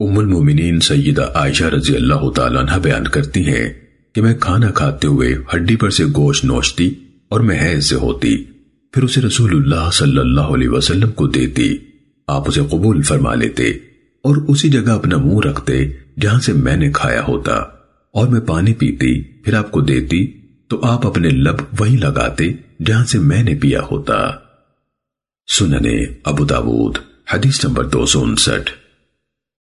ام المومنین سیدہ عائشہ رضی اللہ تعالیٰ عنہ بیان کرتی ہیں کہ میں کھانا کھاتے ہوئے ہڈی پر سے گوشت نوچتی اور میں حیض سے ہوتی، پھر اسے رسول اللہ صلی اللہ علیہ وسلم کو دیتی، آپ اسے قبول فرما لیتے اور اسی جگہ اپنا منہ رکھتے جہاں سے میں نے کھایا ہوتا، اور میں پانی پیتی، پھر آپ کو دیتی تو آپ اپنے لب وہیں لگاتے جہاں سے میں نے پیا ہوتا۔ سننے ابو داود، حدیث نمبر دو سو انسٹھ۔